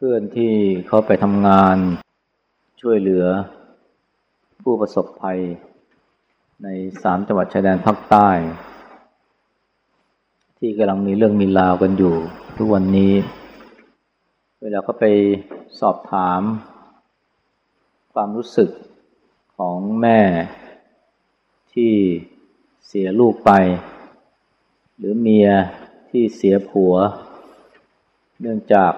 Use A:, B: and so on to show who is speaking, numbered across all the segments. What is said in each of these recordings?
A: เพื่อนที่เขาไปทำงานช่วยเหลือ ผู้ประสบภัย ในสามจังหวัดชายแดนภาคใต้ ที่กำลังมีเรื่องมีราวกันอยู่ ทุกวันนี้ เวลาเขาไปสอบถาม ความรู้สึกของแม่ที่เสียลูกไป หรือเมียที่เสียผัว เนื่องจาก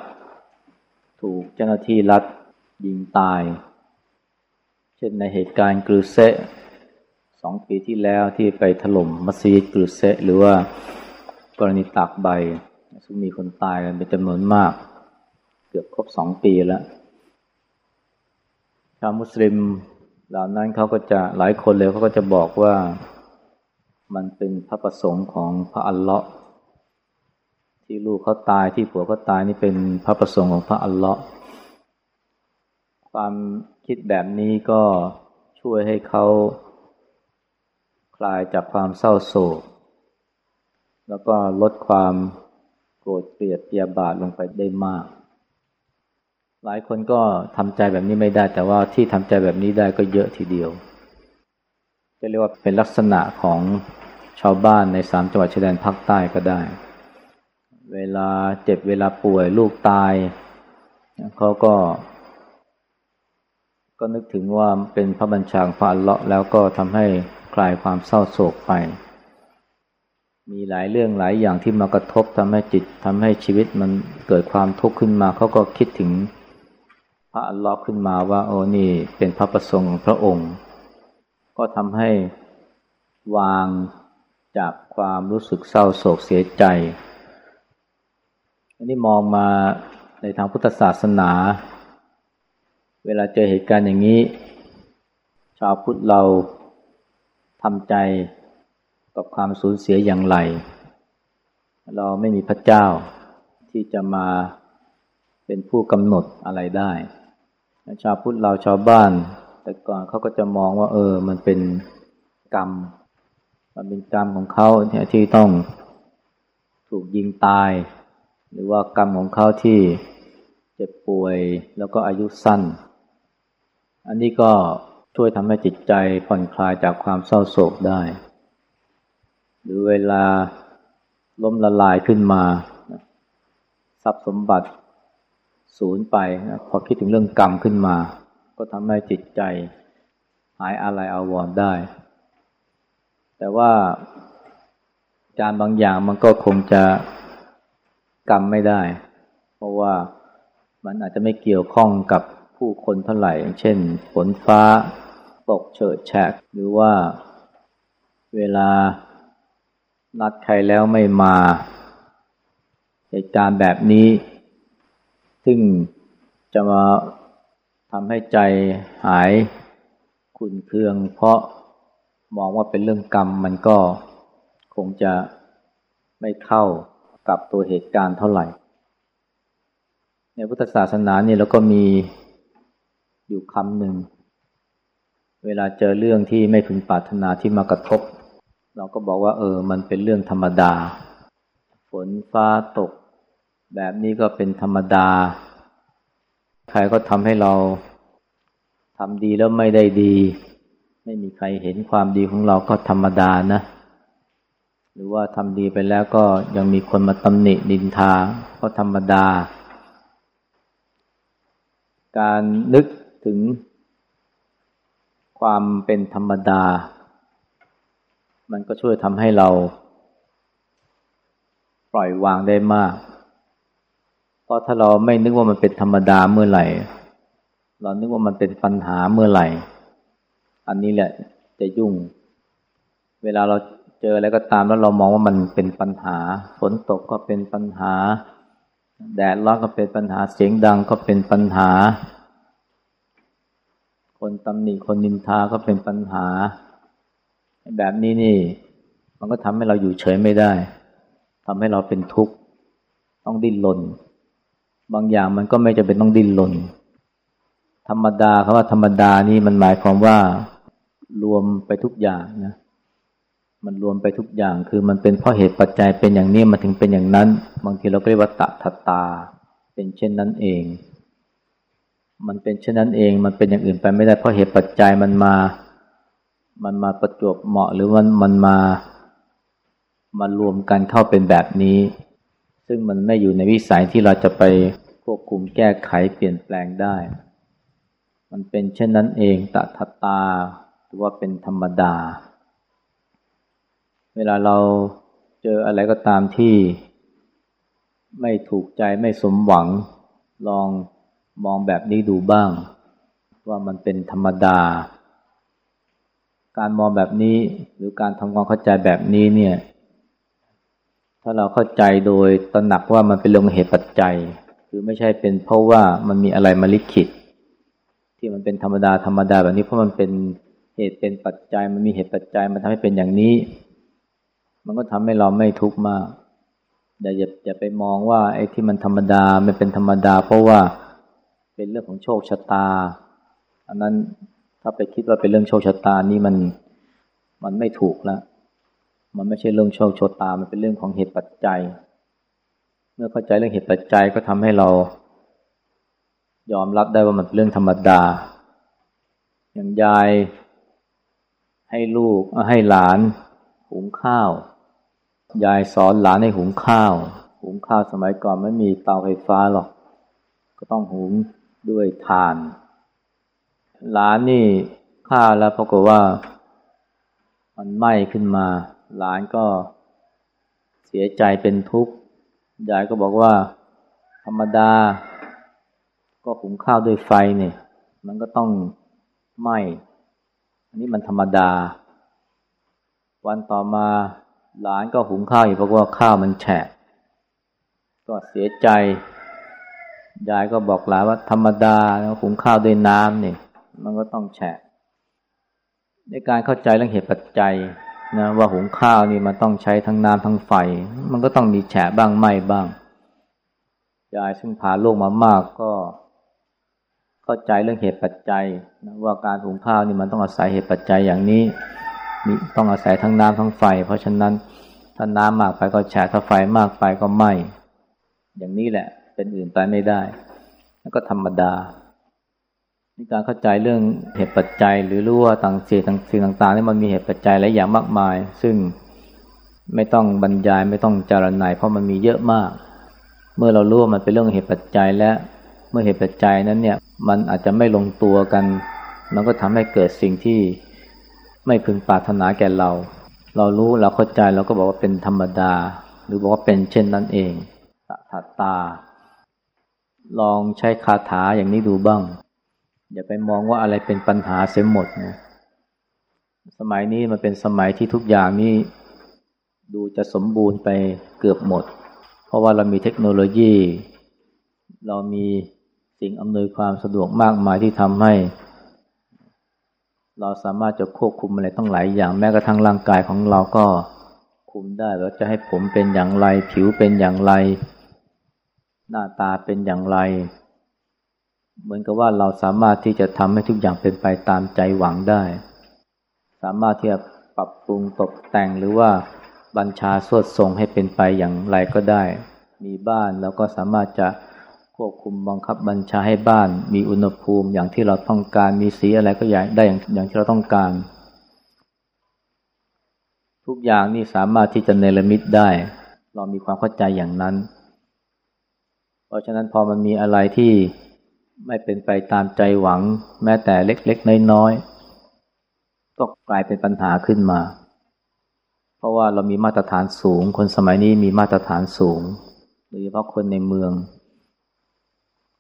A: ถูกเจ้าหน้าที่รัฐยิงตาย เช่นในเหตุการณ์กรุเซสองปีที่แล้วที่ไปถล่มมัสยิดกรุเซหรือว่ากรณีตากใบ ซึ่งมีคนตายกันเป็นจำนวนมาก เกือบครบสองปีแล้ว ชาวมุสลิมเหล่านั้นเขาก็จะหลายคนเลยเขาก็จะบอกว่ามันเป็นพระประสงค์ของพระอัลเลาะห์ ที่ลูกเขาตายที่ผัวเขาตายนี่เป็นพระประสงค์ของพระอัลเลาะห์ความคิดแบบนี้ก็ช่วยให้เขาคลายจากความเศร้าโศก แล้วก็ลดความโกรธเกลียดเปียบาทลงไปได้มาก หลายคนก็ทำใจแบบนี้ไม่ได้ แต่ว่าที่ทำใจแบบนี้ได้ก็เยอะทีเดียว จะเรียกว่าเป็นลักษณะของชาวบ้านในสามจังหวัดชายแดนภาคใต้ก็ได้ เวลาเจ็บเวลาป่วยลูกตาย เขาก็ ก็นึกถึงว่าเป็นพระบัญชาของพระอัลเลาะห์แล้วก็ทำให้คลายความเศร้าโศกไป มีหลายเรื่องหลายอย่างที่มากระทบทำให้จิตทำให้ชีวิตมันเกิดความทุกข์ขึ้นมา เขาก็คิดถึงพระอัลเลาะห์ขึ้นมาว่า โอ้นี่เป็นพระประสงค์ของพระองค์ ก็ทำให้วางจากความรู้สึกเศร้าโศกเสียใจ อันนี้มองมาในทางพุทธศาสนา เวลาเจอเหตุการณ์อย่างนี้ ชาวพุทธเราทำใจกับความสูญเสียอย่างไร เราไม่มีพระเจ้าที่จะมาเป็นผู้กำหนดอะไรได้ชาวพุทธเราชาวบ้าน แต่ก่อนเขาก็จะมองว่า เออ มันเป็นกรรม มันเป็นกรรมของเขาที่ต้องถูกยิงตาย หรือว่ากรรมของเขาที่เจ็บป่วยแล้วก็อายุสั้น อันนี้ก็ช่วยทำให้จิตใจผ่อนคลายจากความเศร้าโศกได้ หรือเวลาล้มละลายขึ้นมา ทรัพย์สมบัติสูญไปพอคิดถึงเรื่องกรรมขึ้นมา ก็ทำให้จิตใจหายอะไรอาวรได้ แต่ว่าการบางอย่างมันก็คงจะ กรรมไม่ได้ เพราะว่ามันอาจจะไม่เกี่ยวข้องกับผู้คนเท่าไหร่ เช่นฝนฟ้าตกเฉิดแฉกหรือว่าเวลานัดใครแล้วไม่มาเหตุการณ์แบบนี้ ซึ่งจะมาทำให้ใจหายขุนเคือง เพราะมองว่าเป็นเรื่องกรรมมันก็คงจะไม่เข้า กับตัวเหตุการณ์เท่าไหร่ ในพุทธศาสนาเนี่ยเราก็มีอยู่คำหนึ่ง เวลาเจอเรื่องที่ไม่พึงปรารถนาที่มากระทบ เราก็บอกว่า เออ มันเป็นเรื่องธรรมดา ฝนฟ้าตก แบบนี้ก็เป็นธรรมดา ใครก็ทำให้เราทำดีแล้วไม่ได้ดี ไม่มีใครเห็นความดีของเราก็ธรรมดานะ หรือว่าทำดีไปแล้วก็ยังมีคนมาตำหนิดินทาก็ธรรมดา การนึกถึงความเป็นธรรมดา มันก็ช่วยทำให้เรา ปล่อยวางได้มาก เพราะถ้าเราไม่นึกว่ามันเป็นธรรมดาเมื่อไหร่ เรานึกว่ามันเป็นปัญหาเมื่อไหร่ อันนี้แหละจะยุ่ง เวลาเรา เจออะไรก็ตามแล้วเรามองว่ามันเป็นปัญหา ฝนตกก็เป็นปัญหา แดดร้อนก็เป็นปัญหาเสียงดังก็เป็นปัญหา คนตำหนิคนนินทาก็เป็นปัญหา แบบนี้นี่ มันก็ทำให้เราอยู่เฉยไม่ได้ทำให้เราเป็นทุกข์ต้องดิ้นรนบางอย่างมันก็ไม่จะเป็นต้องดิ้นรนธรรมดาคำว่าธรรมดานี่มันหมายความว่ารวมไปทุกอย่างนะ มันรวมไปทุกอย่างคือมันเป็นเพราะเหตุปัจจัยเป็นอย่างนี้มาถึงเป็นอย่างนั้น บางทีเราก็เรียกว่าตะทัตตา เป็นเช่นนั้นเอง มันเป็นเช่นนั้นเอง มันเป็นอย่างอื่นไปไม่ได้เพราะเหตุปัจจัยมันมา มันมาประจวบเหมาะหรือมันมันมามารวมกันเข้าเป็นแบบนี้ ซึ่งมันไม่อยู่ในวิสัยที่เราจะไปควบคุมแก้ไขเปลี่ยนแปลงได้ มันเป็นเช่นนั้นเองตถตาหรือว่าเป็นธรรมดา เวลาเราเจออะไรก็ตามที่ ไม่ถูกใจไม่สมหวัง ลองมองแบบนี้ดูบ้าง ว่ามันเป็นธรรมดา การมองแบบนี้หรือการทำความเข้าใจแบบนี้เนี่ย ถ้าเราเข้าใจโดยตระหนักว่ามันเป็นเรื่องเหตุปัจจัย คือไม่ใช่เป็นเพราะว่ามันมีอะไรมาลิขิตที่มันเป็นธรรมดาธรรมดาแบบนี้เพราะมันเป็นเหตุเป็นปัจจัยมันมีเหตุปัจจัยมันทำให้เป็นอย่างนี้ มันก็ทำให้เราไม่ทุกข์มากอย่าอย่าอย่าไปมองว่าไอ้ที่มันธรรมดามันเป็นธรรมดา เพราะว่าเป็นเรื่องของโชคชะตา อันนั้นถ้าไปคิดว่าเป็นเรื่องโชคชะตานี่มันมันไม่ถูกแล้วมันไม่ใช่เรื่องโชคชะตา มันเป็นเรื่องของเหตุปัจจัย เมื่อเข้าใจเรื่องเหตุปัจจัยก็ทำให้เรา ยอมรับได้ว่ามันเป็นเรื่องธรรมดา อย่างยายให้ลูกให้หลานหุงข้าว ยายสอนหลานให้หุงข้าว หุงข้าวสมัยก่อนไม่มีเตาไฟฟ้าหรอก ก็ต้องหุงด้วยถ่าน หลานนี่ข้าวแล้วปรากฏว่า มันไหม้ขึ้นมา หลานก็เสียใจเป็นทุกข์ ยายก็บอกว่า ธรรมดา ก็หุงข้าวด้วยไฟเนี่ย มันก็ต้องไหม้ อันนี้มันธรรมดา วันต่อมา หลานก็หุงข้าวอีกเพราะว่าข้าวมันแฉะ ก็เสียใจ ยายก็บอกหลานว่าธรรมดาแล้วหุงข้าวด้วยน้ำเนี่ยมันก็ต้องแฉะ ในการเข้าใจเรื่องเหตุปัจจัยนะว่าหุงข้าวนี่มันต้องใช้ทั้งน้ำทั้งไฟ มันก็ต้องมีแฉะบ้างไหมบ้าง ยายซึ่งผ่าโลกมามากก็ เข้าใจเรื่องเหตุปัจจัยนะว่าการหุงข้าวนี่มันต้องอาศัยเหตุปัจจัยอย่างนี้ ต้องอาศัยทั้งน้ำทั้งไฟ เพราะฉะนั้นถ้าน้ำมากไปก็แฉะถ้าไฟมากไปก็ไหม้อย่างนี้แหละ เป็นอื่นไปไม่ได้แล้วก็ธรรมดาในการเข้าใจเรื่องเหตุปัจจัย หรือรู้ว่าต่างสิ่งสิ่งต่างๆนี่มันมีเหตุปัจจัยหลายอย่างมากมาย ซึ่งไม่ต้องบรรยายไม่ต้องจารณาเพราะมันมีเยอะมาก เมื่อเรารู้ว่ามันเป็นเรื่องเหตุปัจจัยและเมื่อเหตุปัจจัยนั้นเนี่ย มันอาจจะไม่ลงตัวกัน มันก็ทำให้เกิดสิ่งที่ ไม่พึงปรารถนาแก่เรา เรารู้เราเข้าใจเราก็บอกว่าเป็นธรรมดา หรือบอกว่าเป็นเช่นนั้นเองตถตา ลองใช้คาถาอย่างนี้ดูบ้าง อย่าไปมองว่าอะไรเป็นปัญหาเสียหมดนะสมัยนี้มันเป็นสมัยที่ทุกอย่างนี่ดูจะสมบูรณ์ไปเกือบหมด เพราะว่าเรามีเทคโนโลยี เรามีสิ่งอำนวยความสะดวกมากมายที่ทำให้ เราสามารถจะควบคุมอะไรต้องหลายอย่างแม้กระทั่งร่างกายของเราก็คุมได้ว่าจะให้ผมเป็นอย่างไร ผิวเป็นอย่างไร หน้าตาเป็นอย่างไร เหมือนกับว่าเราสามารถที่จะทำให้ทุกอย่างเป็นไปตามใจหวังได้ สามารถที่จะปรับปรุงตกแต่งหรือว่าบัญชาสวดทรงให้เป็นไปอย่างไรก็ได้ มีบ้านแล้วก็สามารถจะ ควบคุมบังคับบัญชาให้บ้าน มีอุณหภูมิอย่างที่เราต้องการมีสีอะไรก็อยางได้อย่างอย่างที่เราต้องการ ทุกอย่างนี่สามารถที่จะเนรมิตได้ เรามีความเข้าใจอย่างนั้น เพราะฉะนั้นพอมันมีอะไรที่ไม่เป็นไปตามใจหวัง แม้แต่เล็กๆน้อยๆก็กลายเป็นปัญหาขึ้นมา เพราะว่าเรามีมาตรฐานสูง คนสมัยนี้มีมาตรฐานสูงโดยเฉพาะคนในเมือง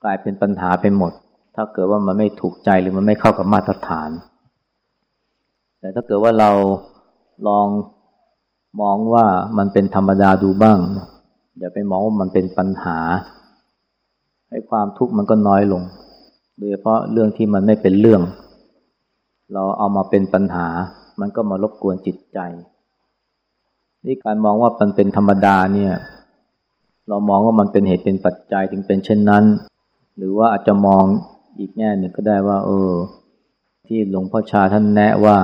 A: กลายเป็นปัญหาไปหมด ถ้าเกิดว่ามันไม่ถูกใจหรือมันไม่เข้ากับมาตรฐาน แต่ถ้าเกิดว่าเราลองมองว่ามันเป็นธรรมดาดูบ้าง อย่าไปมองว่ามันเป็นปัญหา ให้ความทุกข์มันก็น้อยลง โดยเฉพาะเรื่องที่มันไม่เป็นเรื่อง เราเอามาเป็นปัญหา มันก็มารบกวนจิตใจนี่การมองว่ามันเป็นธรรมดาเนี่ย เรามองว่ามันเป็นเหตุเป็นปัจจัยถึงเป็นเช่นนั้น หรือว่าอาจจะมองอีกแง่หนึ่งก็ได้ว่า เออ ที่หลวงพ่อชาท่านแนะว่า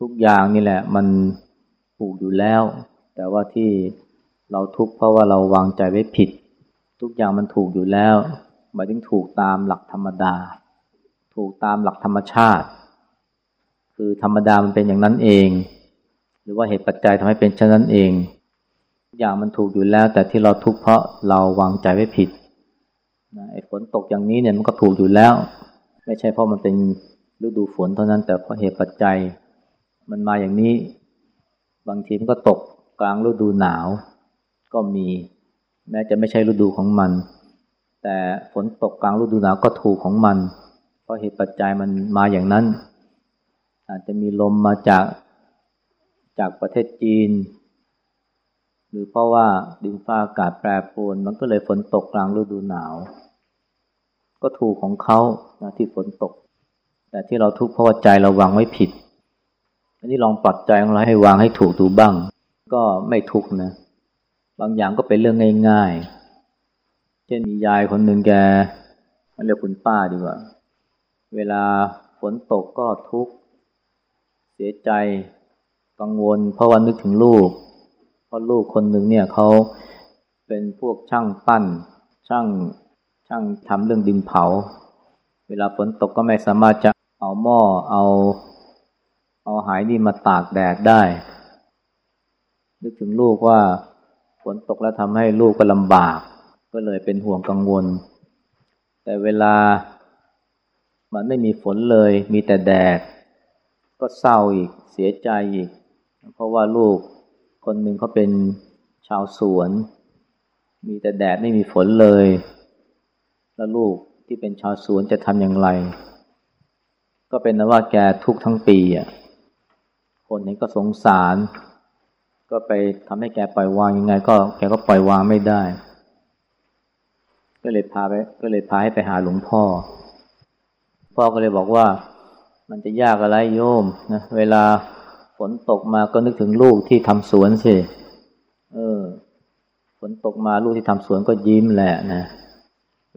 A: ทุกอย่างนี่แหละ มันถูกอยู่แล้ว แต่ว่าที่เราทุกข์เพราะว่าเราวางใจไว้ผิด ทุกอย่างมันถูกอยู่แล้วหมายถึงถูกตามหลักธรรมดา ถูกตามหลักธรรมชาติ คือธรรมดามันเป็นอย่างนั้นเอง หรือว่าเหตุปัจจัยทำให้เป็นเช่นนั้นเองทุกอย่างมันถูกอยู่แล้ว แต่ที่เราทุกข์เพราะเราวางใจไว้ผิด นะไอ้ฝนตกอย่างนี้เนี่ยมันก็ถูกอยู่แล้ว ไม่ใช่เพราะมันเป็นฤดูฝนเท่านั้น แต่เพราะเหตุปัจจัย มันมาอย่างนี้ บางทีมันก็ตกกลางฤดูหนาว ก็มี แม้จะไม่ใช่ฤดูของมัน แต่ฝนตกกลางฤดูหนาวก็ถูกของมัน เพราะเหตุปัจจัยมันมาอย่างนั้น อาจจะมีลมมาจากจากประเทศจีน หรือเพราะว่าดินฟ้าอากาศแปรปรวน มันก็เลยฝนตกกลางฤดูหนาว ก็ถูกของเขานะที่ฝนตก แต่ที่เราทุกข์เพราะว่าใจเราวางไว้ผิด อันนี้ลองปรับใจของเราให้วางให้ถูกดูบ้าง ก็ไม่ทุกข์นะ บางอย่างก็เป็นเรื่องง่ายๆ เช่นมียายคนหนึ่งแกเรียกคุณป้าดีกว่า เวลาฝนตกก็ทุกข์เสียใจกังวล เพราะว่านึกถึงลูก เพราะลูกคนหนึ่งเนี่ยเขาเป็นพวกช่างปั้น ช่างช่างทำเรื่องดินเผา เวลาฝนตกก็ไม่สามารถจะเอาหม้อเอาเอาหายนี่มาตากแดดได้ นึกถึงลูกว่าฝนตกแล้วทำให้ลูกก็ลำบาก ก็เลยเป็นห่วงกังวล แต่เวลามันไม่มีฝนเลย มีแต่แดด ก็เศร้าอีกเสียใจอีก เพราะว่าลูก คนหนึ่งเขาเป็นชาวสวน มีแต่แดดไม่มีฝนเลย แล้วลูกที่เป็นชาวสวนจะทำอย่างไร ก็เป็นนว่าแกทุกทั้งปีอะคนนี้ก็สงสาร ก็ไปทำให้แกปล่อยวางยังไง ก็แกก็ปล่อยวางไม่ได้ ก็เลยพาไป ก็เลยพาให้ไปหาหลวงพ่อ พ่อก็เลยบอกว่ามันจะยากอะไรโยมนะเวลา ฝนตกมาก็นึกถึงลูกที่ทำสวนสิเออ ฝนตกมาลูกที่ทำสวนก็ยิ้มแหละนะ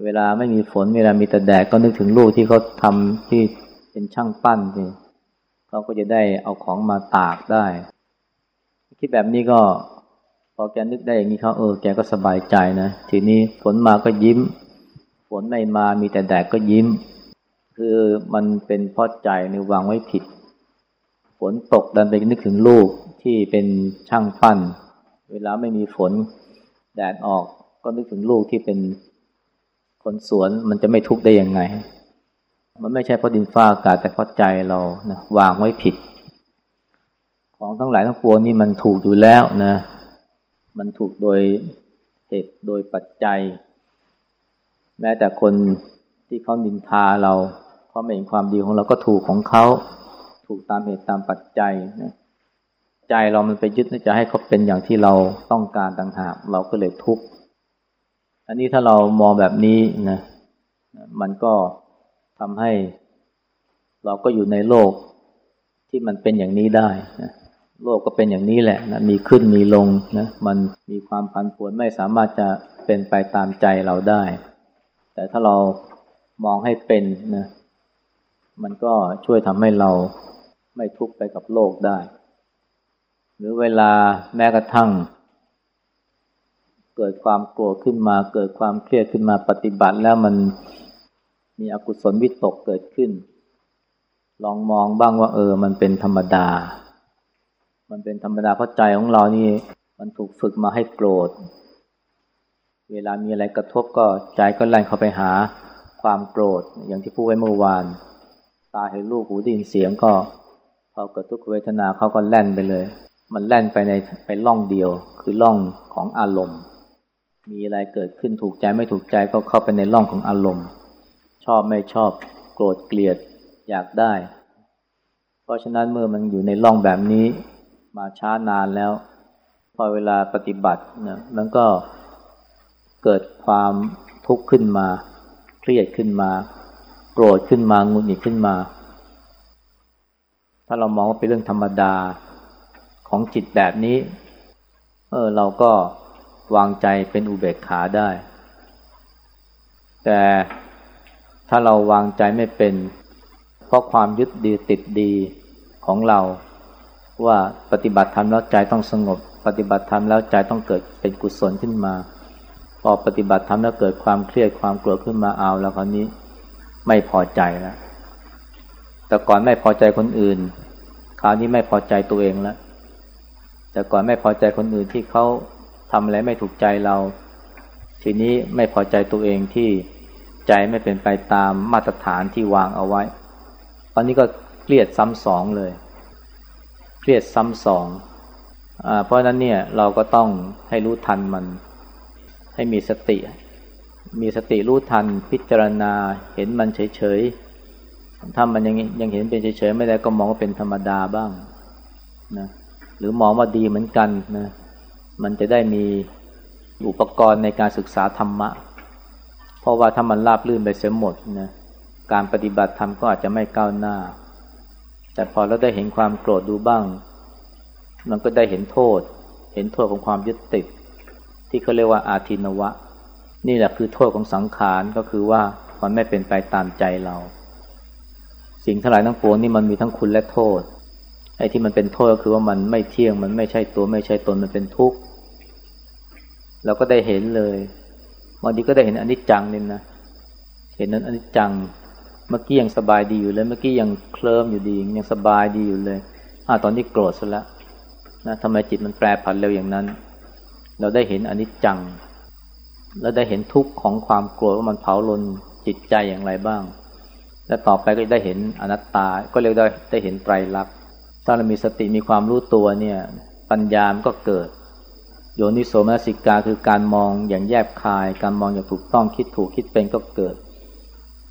A: เวลาไม่มีฝนเวลามีแต่แดดก็นึกถึงลูกที่เขาทำที่เป็นช่างปั้นสิเขาก็จะได้เอาของมาตากได้ คิดแบบนี้ก็ พอแกนึกได้อย่างนี้เขาเออแกก็สบายใจนะทีนี้ฝนมาก็ยิ้ม ฝนไม่มามีแต่แดดก็ยิ้ม คือมันเป็นเพราะใจในวางไว้ผิด นตกดันไปนึกถึงลูกที่เป็นช่างปั้น เวลาไม่มีฝนแดดออกก็นึกถึงลูกที่เป็นคนสวนมันจะไม่ทุกข์ได้ยังไง มันไม่ใช่เพราะดินฟ้าอากาศแต่เพราะใจเรานะวางไว้ผิด ของทั้งหลายทั้งปวงนี่มันถูกอยู่แล้วนะ มันถูกโดยเหตุโดยปัจจัย แม้แต่คนที่เขานินทาเราเขาไม่เห็นความดีของเราก็ถูกของเขา ถูกตามเหตุตามปัจจัยนะใจเรามันไปยึดจะให้เขาเป็นอย่างที่เราต้องการต่างหากเราก็เลยทุกข์อันนี้ถ้าเรามองแบบนี้นะมันก็ทำให้ เราก็อยู่ในโลกที่มันเป็นอย่างนี้ได้นะโลกก็เป็นอย่างนี้แหละนะมีขึ้นมีลงนะมันมีความพันผวนไม่สามารถจะเป็นไปตามใจเราได้ แต่ถ้าเรามองให้เป็นนะมันก็ช่วยทำให้เรา ไม่ทุกข์ไปกับโลกได้ หรือเวลาแม้กระทั่ง เกิดความโกรธขึ้นมา เกิดความเครียดขึ้นมาปฏิบัติแล้วมันมีอกุศลวิตกเกิดขึ้น ลองมองบ้างว่าเออ มันเป็นธรรมดา มันเป็นธรรมดาเพราะใจของเรานี่ มันถูกฝึกมาให้โกรธ เวลามีอะไรกระทบก็ใจก็แล่นเข้าไปหาความโกรธอย่างที่พูดไว้เมื่อวาน ตาเห็นรูปหูได้ยินเสียงก็ พอเกิดทุกขเวทนาเขาก็แล่นไปเลย มันแล่นไปในไปล่องเดียว คือล่องของอารมณ์ มีอะไรเกิดขึ้นถูกใจไม่ถูกใจก็เข้าไปในล่องของอารมณ์ ชอบไม่ชอบ โกรธเกลียดอยากได้ เพราะฉะนั้นเมื่อมันอยู่ในล่องแบบนี้ มาช้านานแล้ว พอเวลาปฏิบัตินะมันก็เกิดความทุกข์ขึ้นมา เครียดขึ้นมา โกรธขึ้นมา งุนหงิดขึ้นมาาเรามองว่าเป็นเรื่องธรรมดาของจิตแบบนี้ เออเราก็วางใจเป็นอุเบกขาได้ แต่ถ้าเราวางใจไม่เป็น เพราะความยึดดีติดดีของเรา ว่าปฏิบัติธรรมแล้วใจต้องสงบ ปฏิบัติธรรมแล้วใจต้องเกิดเป็นกุศลขึ้นมาพอปฏิบัติทำแล้วเกิดความเครียดความกลัวขึ้นมาเอาแล้วคราวนี้ไม่พอใจแล้วแต่ก่อนไม่พอใจคนอื่น ราวนี้ไม่พอใจตัวเองแล้ว แต่ก่อนไม่พอใจคนอื่นที่เขาทำอะไรไม่ถูกใจเรา ทีนี้ไม่พอใจตัวเองที่ใจไม่เป็นไปตามมาตรฐานที่วางเอาไว้ ตอนนี้ก็เครียดซ้ำสองเลย เครียดซ้ำสองอเพราะนั้นเนี่ยเราก็ต้องให้รู้ทันมัน ให้มีสติ มีสติรู้ทันพิจารณาเห็นมันเฉยๆ ถ้ามันยังยังเห็นเป็นเฉยๆไม่ได้ก็มองว่าเป็นธรรมดาบ้างนะหรือมองว่าดีเหมือนกันนะมันจะได้มีอุปกรณ์ในการศึกษาธรรมะ เพราะว่าถ้ามันราบลื่นไปเสียหมดนะการปฏิบัติธรรมก็อาจจะไม่ก้าวหน้า แต่พอเราได้เห็นความโกรธดูบ้าง มันก็ได้เห็นโทษ เห็นโทษของความยึดติด ที่เขาเรียกว่าอาทินวะ นี่แหละคือโทษของสังขารก็คือว่ามันไม่เป็นไปตามใจเรา สิ่งทั้งหลายทั้งปวงนี่มันมีทั้งคุณและโทษ ไอ้ที่มันเป็นโทษก็คือว่ามันไม่เที่ยง มันไม่ใช่ตัวไม่ใช่ตนมันเป็นทุกข์เราก็ได้เห็นเลยบางทีก็ได้เห็นอนิจจังนี่นะ เห็นนั้นอนิจจัง เมื่อกี้ยังสบายดีอยู่เลย เมื่อกี้ยังเคลิ้มอยู่ดี ยังสบายดีอยู่เลยอ่าตอนนี้โกรธซะแล้วนะทำไมจิตมันแปรผันเร็วอย่างนั้น เราได้เห็นอนิจจัง แล้วได้เห็นทุกข์ของความโกรธว่ามันเผาลนจิตใจอย่างไรบ้าง และต่อไปก็ได้เห็นอนัตตา ก็เรียกได้ได้เห็นไตรลักษณ์ ถ้าเรามีสติมีความรู้ตัวเนี่ย ปัญญามก็เกิด โยนิโสมนสิกาคือการมองอย่างแยบคาย การมองอย่างถูกต้องคิดถูกคิดเป็นก็เกิด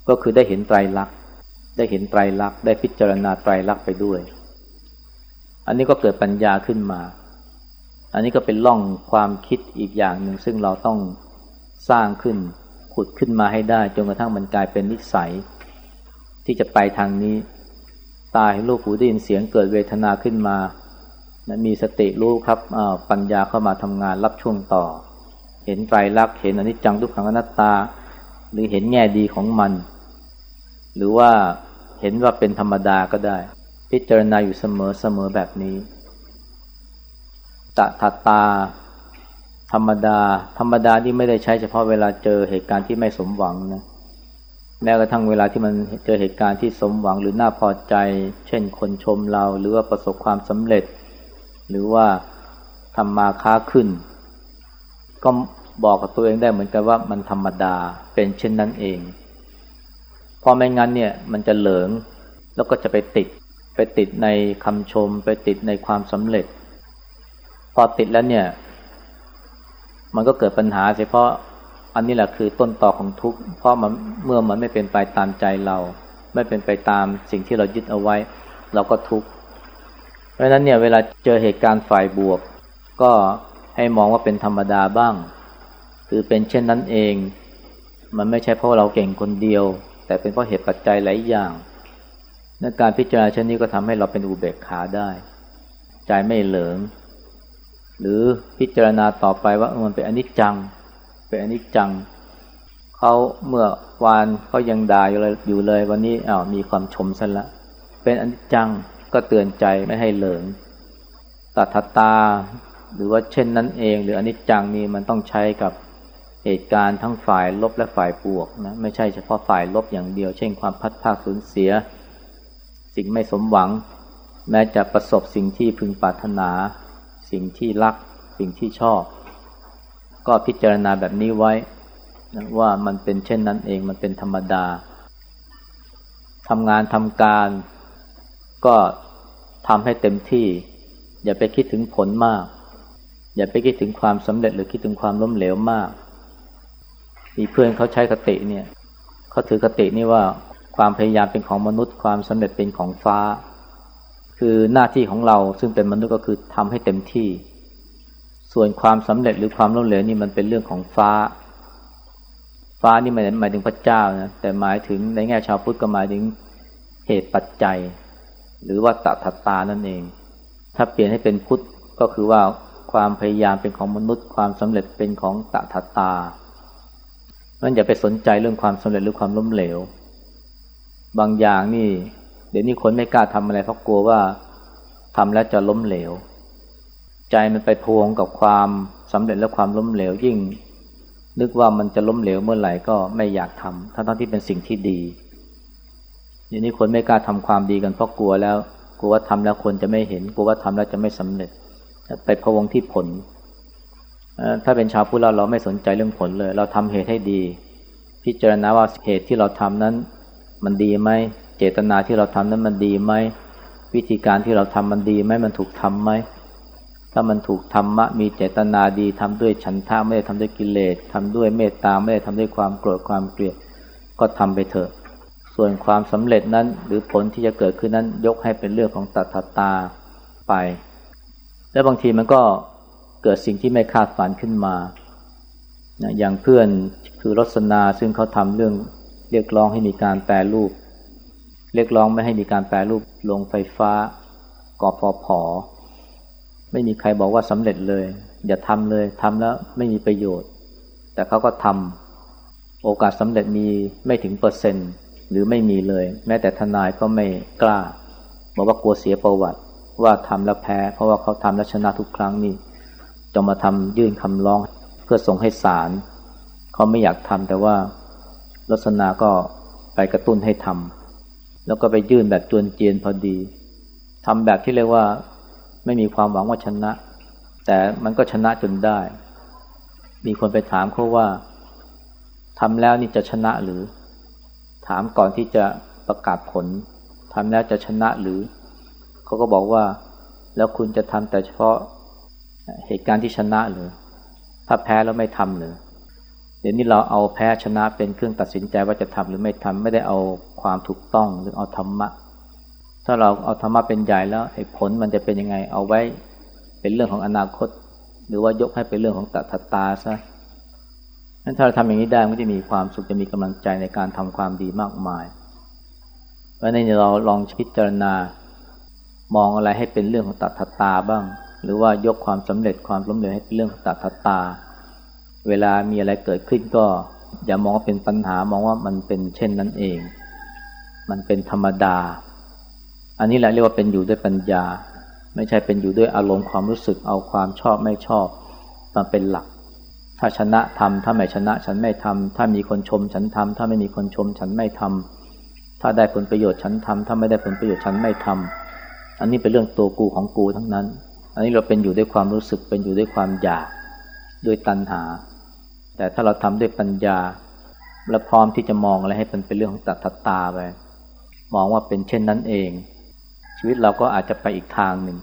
A: ก็คือได้เห็นไตรลักษณ์ ได้เห็นไตรลักษณ์ ได้พิจารณาไตรลักษณ์ไปด้วย อันนี้ก็เกิดปัญญาขึ้นมา อันนี้ก็เป็นล่องความคิดอีกอย่างหนึ่งซึ่งเราต้องสร้างขึ้น ขุดขึ้นมาให้ได้จนกระทั่งมันกลายเป็นนิสัย ที่จะไปทางนี้ ตาเห็นรูปหูได้ยินเสียงเกิดเวทนาขึ้นมานะมีสติรู้ครับปัญญาเข้ามาทำงานรับช่วงต่อ เห็นไตรลักษณ์เห็นอนิจจังทุกขังอนัตตา หรือเห็นแง่ดีของมัน หรือว่าเห็นว่าเป็นธรรมดาก็ได้ พิจารณาอยู่เสมอเสมอแบบนี้ตะทัตตา ธรรมดา ธรรมดาที่ไม่ได้ใช้เฉพาะเวลาเจอเหตุการณ์ที่ไม่สมหวังนะ แม้กระทั่งเวลาที่มันเจอเหตุการณ์ที่สมหวังหรือน่าพอใจ เช่นคนชมเราหรือว่าประสบความสำเร็จ หรือว่าทำมาค้าขึ้น ก็บอกกับตัวเองได้เหมือนกันว่ามันธรรมดาเป็นเช่นนั้นเองพอไม่งั้นเนี่ยมันจะเหลิงแล้วก็จะไปติด ไปติดในคำชม ไปติดในความสำเร็จ พอติดแล้วเนี่ย มันก็เกิดปัญหาเฉพาะ อันนี้แหละคือต้นต่อของทุกข์เพราะมันเมื่อมันไม่เป็นไปตามใจเรา ไม่เป็นไปตามสิ่งที่เรายึดเอาไว้ เราก็ทุกข์เพราะฉะนั้นเนี่ยเวลาเจอเหตุการณ์ฝ่ายบวก ก็ให้มองว่าเป็นธรรมดาบ้าง คือเป็นเช่นนั้นเอง มันไม่ใช่เพราะเราเก่งคนเดียว แต่เป็นเพราะเหตุปัจจัยหลายอย่างในการพิจารณาเช่นนี้ก็ทำให้เราเป็นอุเบกขาได้ ใจไม่เหลิง หรือพิจารณาต่อไปว่ามันเป็นอนิจจัง เป็นอนิจจังเขาเมื่อวานเขายังด่าอยู่เลยอยู่เลย วันนี้อ้าวมีความชมซะละ เป็นอนิจจังก็เตือนใจไม่ให้เหลิงตัทตา หรือว่าเช่นนั้นเอง หรืออนิจจังนี่มันต้องใช้กับเหตุการณ์ทั้งฝ่ายลบและฝ่ายบวกนะไม่ใช่เฉพาะฝ่ายลบอย่างเดียว เช่นความพัดภาคสูญเสีย สิ่งไม่สมหวัง แม้จะประสบสิ่งที่พึงปรารถนา สิ่งที่รัก สิ่งที่ชอบ ก็พิจารณาแบบนี้ไว้นะว่ามันเป็นเช่นนั้นเองมันเป็นธรรมดาทำงานทำการ ก็ทำให้เต็มที่ อย่าไปคิดถึงผลมาก อย่าไปคิดถึงความสำเร็จหรือคิดถึงความล้มเหลวมากมีเพื่อนเขาใช้คติเนี่ยเขาถือคตินี่ว่าความพยายามเป็นของมนุษย์ความสำเร็จเป็นของฟ้า คือหน้าที่ของเราซึ่งเป็นมนุษย์ก็คือทำให้เต็มที่ ส่วนความสำเร็จหรือความล้มเหลวนี่มันเป็นเรื่องของฟ้า ฟ้านี่ไม่ได้หมายถึงพระเจ้านะแต่หมายถึงในแง่ชาวพุทธก็หมายถึงเหตุปัจจัย หรือว่าตถาตานั่นเอง ถ้าเปลี่ยนให้เป็นพุทธก็คือว่าความพยายามเป็นของมนุษย์ ความสำเร็จเป็นของตถาตามันอย่าไปสนใจเรื่องความสำเร็จหรือความล้มเหลว บางอย่างนี่ เดี๋ยวนี้คนไม่กล้าทำอะไรเพราะกลัวว่าทำแล้วจะล้มเหลว ใจมันไปพวงกับความสำเร็จและความล้มเหลวยิ่ง นึกว่ามันจะล้มเหลวเมื่อไหร่ก็ไม่อยากทำทั้งที่เป็นสิ่งที่ดีทีนี้คนไม่กล้าทำความดีกันเพราะกลัวแล้วกลัวว่าทำแล้วคนจะไม่เห็นกลัวว่าทำแล้วจะไม่สำเร็จ ไปพะวงที่ผล ถ้าเป็นชาวพุทธเราเราไม่สนใจเรื่องผลเลย เราทำเหตุให้ดี พิจารณาว่าเหตุที่เราทำนั้น มันดีไหมเจตนาที่เราทำนั้นมันดีไหมวิธีการที่เราทำมันดีไหมมันถูกทำไหม ถ้ามันถูกธรรมะมีเจตนาดีทำด้วยฉันทะไม่ได้ทำด้วยกิเลสทำด้วยเมตตาไม่ได้ทำด้วยความโกรธความเกลียดก็ทำไปเถอะ ส่วนความสำเร็จนั้นหรือผลที่จะเกิดขึ้นนั้นยกให้เป็นเรื่องของตัทตาไป และบางทีมันก็เกิดสิ่งที่ไม่คาดฝันขึ้นมาอย่างเพื่อนคือรสนาซึ่งเขาทำเรื่องเรียกร้องให้มีการแปรรูป เรียกร้องไม่ให้มีการแปรรูปลงไฟฟ้ากอฟอผอ ไม่มีใครบอกว่าสำเร็จเลย อย่าทำเลยทำแล้วไม่มีประโยชน์ แต่เขาก็ทำโอกาสสำเร็จมีไม่ถึงเปอร์เซ็นต์ หรือไม่มีเลย แม้แต่ทนายก็ไม่กล้า บอกว่ากลัวเสียประวัติ ว่าทำแล้วแพ้ เพราะว่าเขาทำแล้วชนะทุกครั้งนี่จะมาทำยื่นคำร้อง เพื่อส่งให้ศาลเขาไม่อยากทำแต่ว่าลักษณาก็ไปกระตุ้นให้ทำแล้วก็ไปยื่นแบบจวนเจียนพอดีทำแบบที่เรียกว่า ไม่มีความหวังว่าชนะ แต่มันก็ชนะจนได้ มีคนไปถามเขาว่าทำแล้วนี่จะชนะหรือ ถามก่อนที่จะประกาศผลทำแล้วจะชนะหรือ เขาก็บอกว่า แล้วคุณจะทำแต่เฉพาะเหตุการณ์ที่ชนะหรือ ถ้าแพ้แล้วไม่ทำหรือเดี๋ยวนี้เราเอาแพ้ชนะเป็นเครื่องตัดสินใจว่าจะทำหรือไม่ทำไม่ได้เอาความถูกต้องหรือเอาธรรมะ ถ้าเราเอาธรรมะเป็นใหญ่แล้วไอ้ผลมันจะเป็นยังไง เอาไว้เป็นเรื่องของอนาคต หรือว่ายกให้เป็นเรื่องของตัทตาซะนั้นถ้าเราทำอย่างนี้ได้มันจะมีความสุขจะมีกำลังใจในการทำความดีมากมายเพราะนี้เราลองพิจารณามองอะไรให้เป็นเรื่องของตัทตาบ้าง หรือว่ายกความสำเร็จความล้มเหลวให้เป็นเรื่องของตัทตา เวลามีอะไรเกิดขึ้นก็ อย่ามองว่าเป็นปัญหามองว่ามันเป็นเช่นนั้นเอง มันเป็นธรรมดา อันนี้แหละเรียกว่าเป็นอยู่ด้วยปัญญา ไม่ใช่เป็นอยู่ด้วยอารมณ์ความรู้สึกเอาความชอบไม่ชอบมาเป็นหลัก ถ้าชนะทำถ้าไม่ชนะฉันไม่ทำถ้ามีคนชมฉันทำถ้าไม่มีคนชมฉันไม่ทำถ้าได้ผลประโยชน์ฉันทำถ้าไม่ได้ผลประโยชน์ฉันไม่ทำอันนี้เป็นเรื่องตัวกูของกูทั้งนั้น อันนี้เราเป็นอยู่ด้วยความรู้สึกเป็นอยู่ด้วยความอยากด้วยตัณหา แต่ถ้าเราทำด้วยปัญญาและพร้อมที่จะมองอะไรให้เป็นเป็นเรื่องของตัตตาไปมองว่าเป็นเช่นนั้นเอง ชีวิตเราก็อาจจะไปอีกทางหนึ่ง